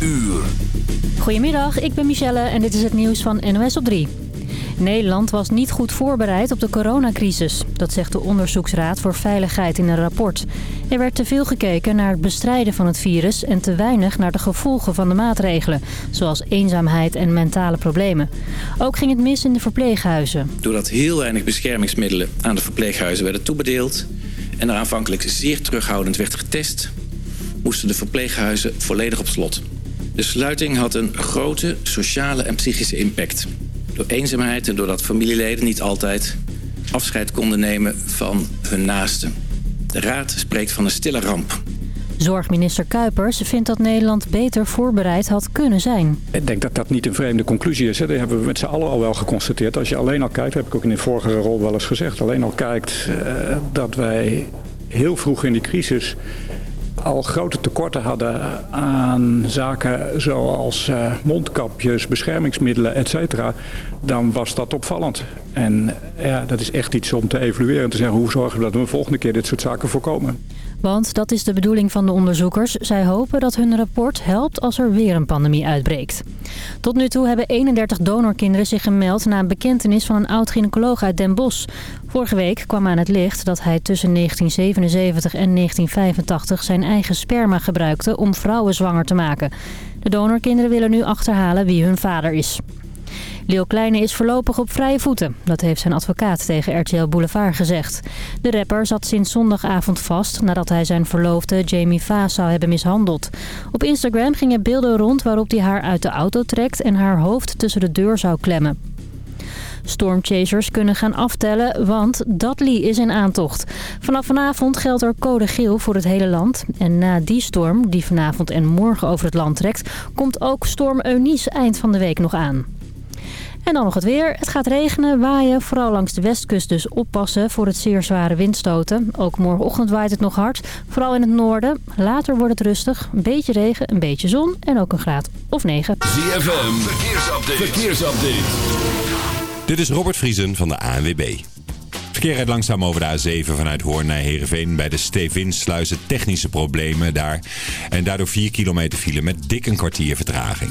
uur. Goedemiddag, ik ben Michelle en dit is het nieuws van NOS op 3. Nederland was niet goed voorbereid op de coronacrisis. Dat zegt de Onderzoeksraad voor Veiligheid in een rapport. Er werd te veel gekeken naar het bestrijden van het virus... en te weinig naar de gevolgen van de maatregelen... zoals eenzaamheid en mentale problemen. Ook ging het mis in de verpleeghuizen. Doordat heel weinig beschermingsmiddelen aan de verpleeghuizen werden toebedeeld... en er aanvankelijk zeer terughoudend werd getest... moesten de verpleeghuizen volledig op slot. De sluiting had een grote sociale en psychische impact door eenzaamheid en doordat familieleden niet altijd afscheid konden nemen van hun naasten. De Raad spreekt van een stille ramp. Zorgminister Kuipers vindt dat Nederland beter voorbereid had kunnen zijn. Ik denk dat dat niet een vreemde conclusie is. Hè. Dat hebben we met z'n allen al wel geconstateerd. Als je alleen al kijkt, heb ik ook in de vorige rol wel eens gezegd... alleen al kijkt uh, dat wij heel vroeg in die crisis al grote tekorten hadden aan zaken zoals uh, mondkapjes, beschermingsmiddelen, et cetera, dan was dat opvallend. En ja, dat is echt iets om te evalueren en te zeggen hoe zorgen we dat we de volgende keer dit soort zaken voorkomen. Want dat is de bedoeling van de onderzoekers. Zij hopen dat hun rapport helpt als er weer een pandemie uitbreekt. Tot nu toe hebben 31 donorkinderen zich gemeld na een bekentenis van een oud-gynaecoloog uit Den Bosch. Vorige week kwam aan het licht dat hij tussen 1977 en 1985 zijn eigen sperma gebruikte om vrouwen zwanger te maken. De donorkinderen willen nu achterhalen wie hun vader is. Leo Kleine is voorlopig op vrije voeten. Dat heeft zijn advocaat tegen RTL Boulevard gezegd. De rapper zat sinds zondagavond vast nadat hij zijn verloofde Jamie Vaas zou hebben mishandeld. Op Instagram gingen beelden rond waarop hij haar uit de auto trekt en haar hoofd tussen de deur zou klemmen. Stormchasers kunnen gaan aftellen, want Dudley is in aantocht. Vanaf vanavond geldt er code geel voor het hele land. En na die storm, die vanavond en morgen over het land trekt... komt ook storm Eunice eind van de week nog aan. En dan nog het weer. Het gaat regenen, waaien. Vooral langs de westkust dus oppassen voor het zeer zware windstoten. Ook morgenochtend waait het nog hard. Vooral in het noorden. Later wordt het rustig. Een beetje regen, een beetje zon en ook een graad of 9. ZFM, verkeersupdate. verkeersupdate. Dit is Robert Vriesen van de ANWB. Verkeer rijdt langzaam over de A7 vanuit Hoorn naar Heerenveen. Bij de Stevinsluizen technische problemen daar. En daardoor 4 kilometer file met dik een kwartier vertraging.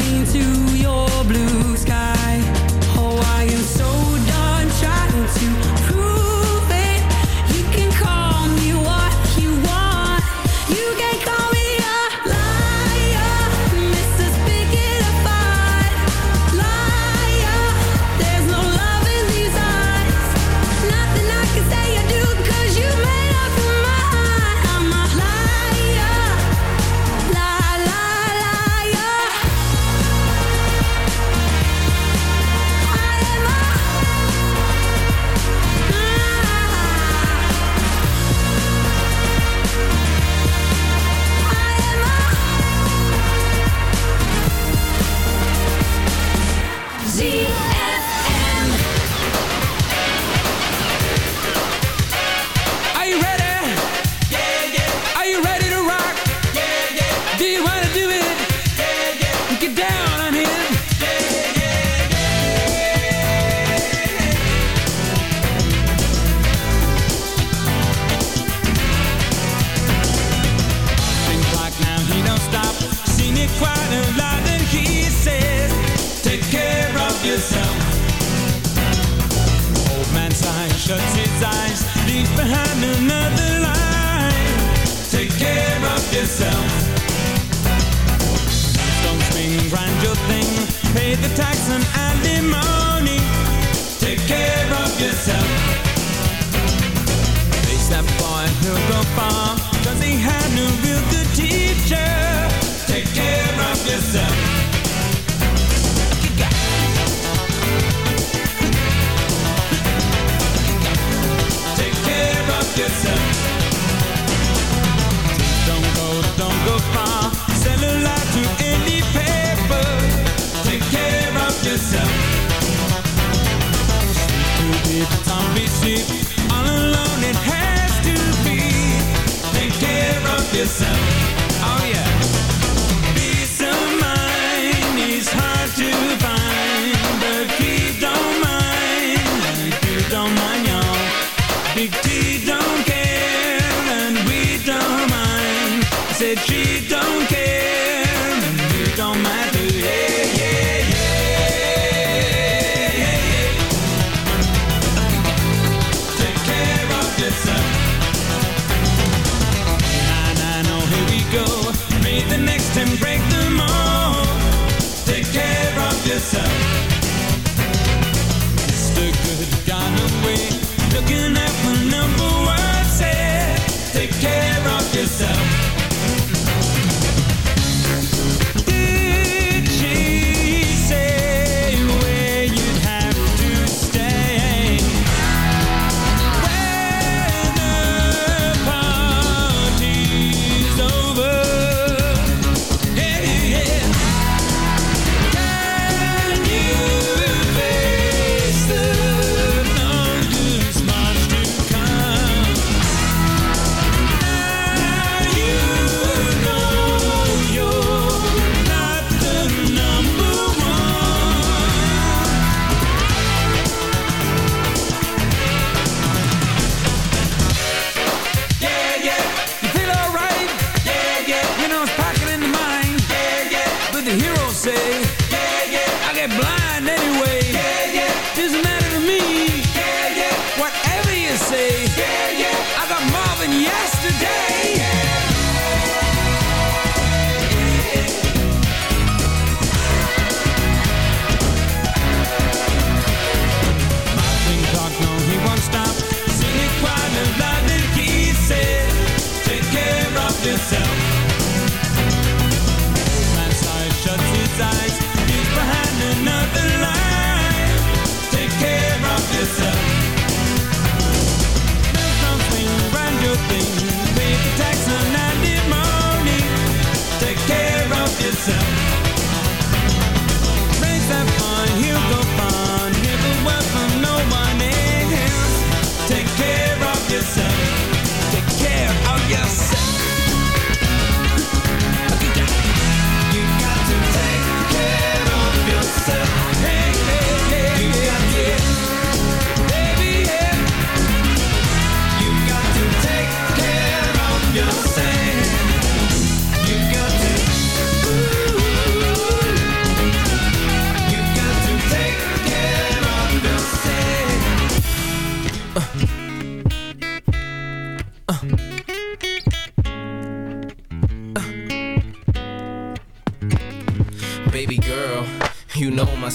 Don't care,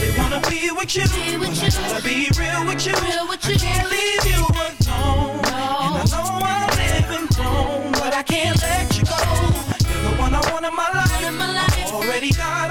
I really wanna be with you. Be with you. I gotta be real with you. Real with you. I can't leave you alone. No. And I know I'm living wrong, but I can't let you go. You're the one I want in my life. In my life. Already got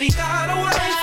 life. Already got a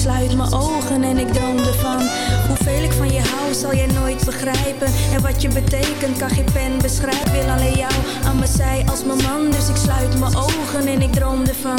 sluit mijn ogen en ik droom ervan. Hoeveel ik van je hou zal jij nooit begrijpen. En wat je betekent kan geen pen beschrijven. Wil alleen jou aan mijn zij als mijn man Dus ik sluit mijn ogen en ik droom ervan.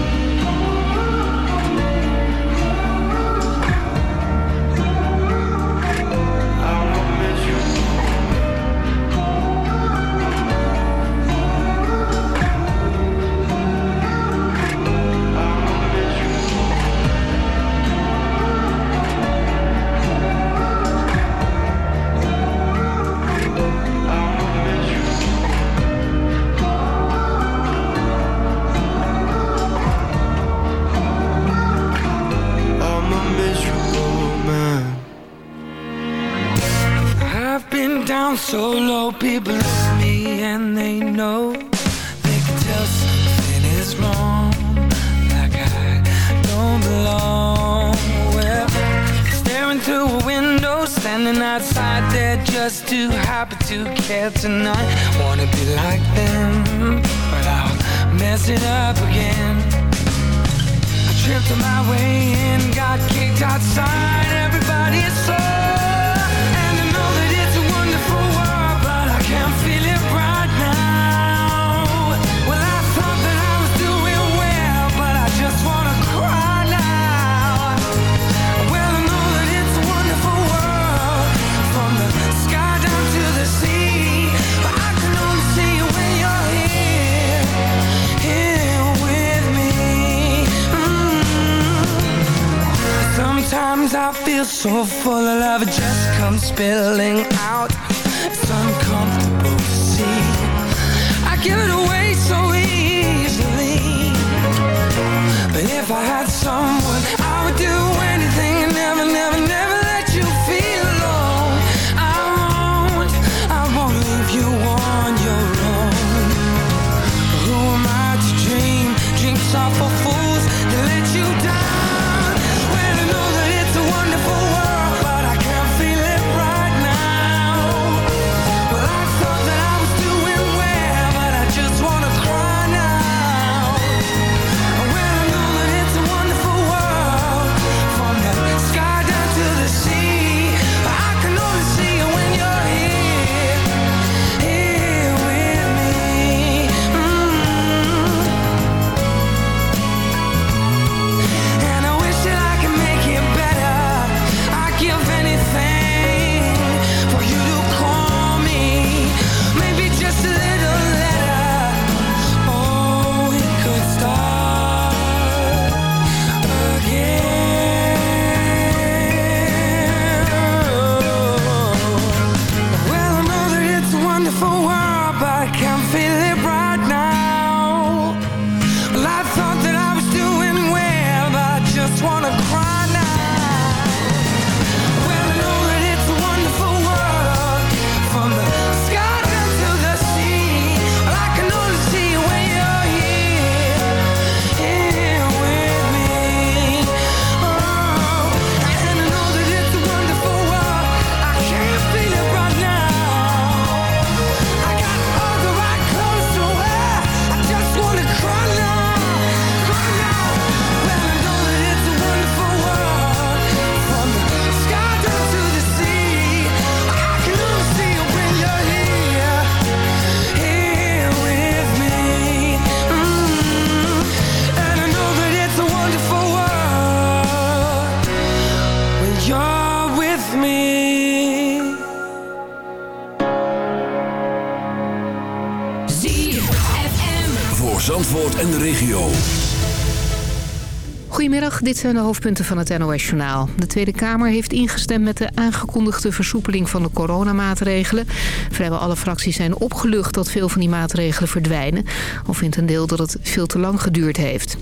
Goedemiddag, dit zijn de hoofdpunten van het NOS-journaal. De Tweede Kamer heeft ingestemd met de aangekondigde versoepeling van de coronamaatregelen. Vrijwel alle fracties zijn opgelucht dat veel van die maatregelen verdwijnen. Al vindt een deel dat het veel te lang geduurd heeft.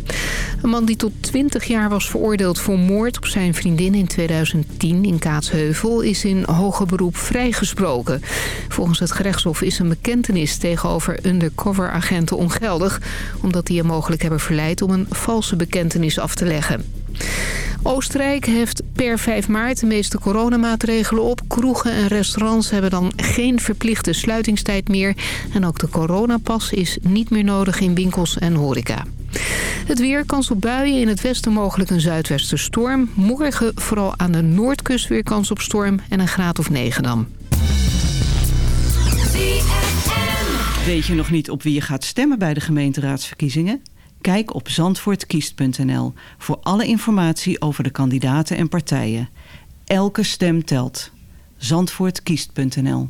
Een man die tot 20 jaar was veroordeeld voor moord op zijn vriendin in 2010 in Kaatsheuvel... is in hoger beroep vrijgesproken. Volgens het gerechtshof is een bekentenis tegenover undercover-agenten ongeldig... omdat die hem mogelijk hebben verleid om een valse bekentenis af te leggen. Oostenrijk heeft per 5 maart de meeste coronamaatregelen op. Kroegen en restaurants hebben dan geen verplichte sluitingstijd meer. En ook de coronapas is niet meer nodig in winkels en horeca. Het weer, kans op buien, in het westen mogelijk een zuidwestenstorm. Morgen vooral aan de noordkust weer kans op storm en een graad of 9 dan. Weet je nog niet op wie je gaat stemmen bij de gemeenteraadsverkiezingen? Kijk op zandvoortkiest.nl voor alle informatie over de kandidaten en partijen. Elke stem telt. Zandvoortkiest.nl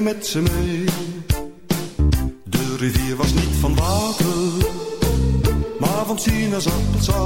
met ze mee. De rivier was niet van water, maar van sinaasappelsap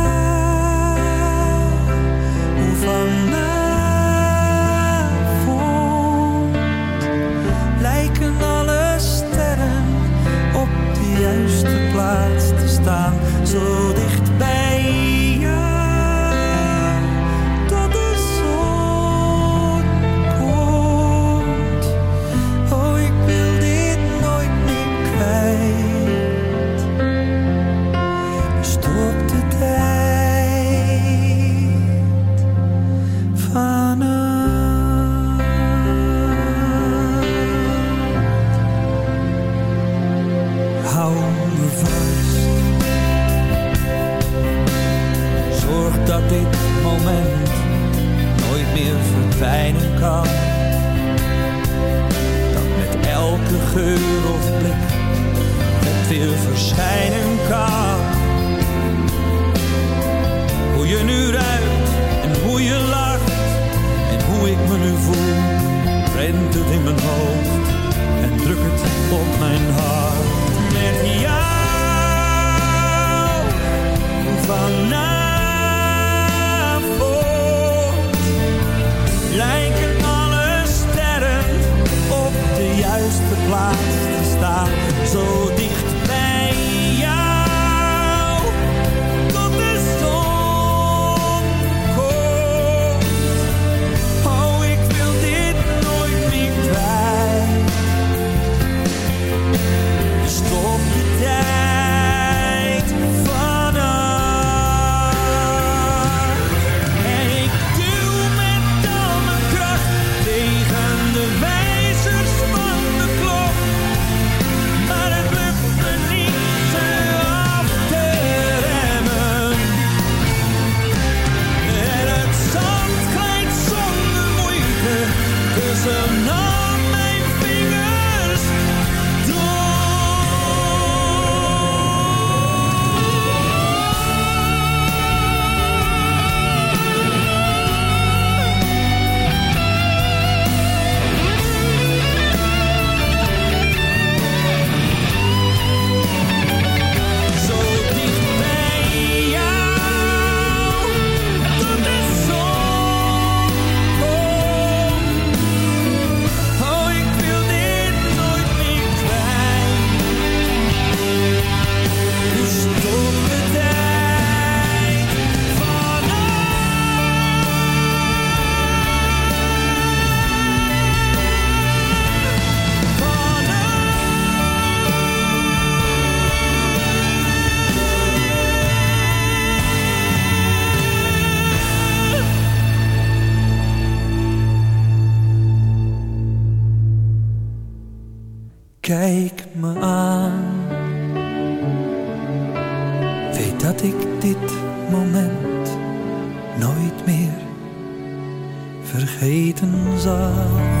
staan, zodat geur of blik het weer verschijnen kan. Hoe je nu ruikt en hoe je lacht en hoe ik me nu voel, rent het in mijn hoofd en druk het op mijn hart. Kijk me aan. Weet dat ik dit moment nooit meer vergeten zal.